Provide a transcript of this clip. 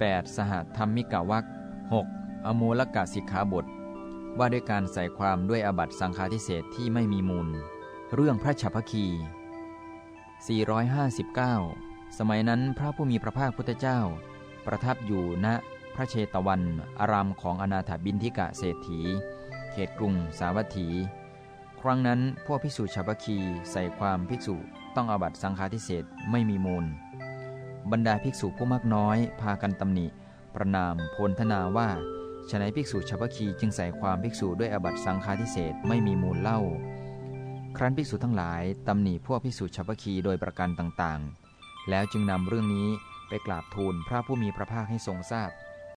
8. สหธรรมิกวัก 6. อมูลกะสิกขาบท ว่าด้วยการใส่ความด้วยอบัตสังฆาทิเศษที่ไม่มีมูล เรื่องพระฉัพพคี 459 สมัยนั้นพระผู้มีพระภาคพุทธเจ้า ประทับอยู่ณพระเชตวัน อารามของอนาถบินทิกะเศรษฐี เขตกรุงสาวัตถี ครั้งนั้นพวกภิกษุฉัพพคีใส่ความภิกษุต้องอบัตสังฆาทิเศษไม่มีมูล บรรดาภิกษุผู้มากน้อย พากันตำหนิ ประนามพลธนาว่าฉนัยภิกษุชาวพคีจึงใส่ความภิกษุด้วยอบัตสังฆาทิเศษไม่มีมูลเล่า ครั้นภิกษุทั้งหลายตำหนิพวกภิกษุชาวพคีโดยประการต่างๆ แล้วจึงนำเรื่องนี้ไปกราบทูลพระผู้มีพระภาคให้ทรงทราบ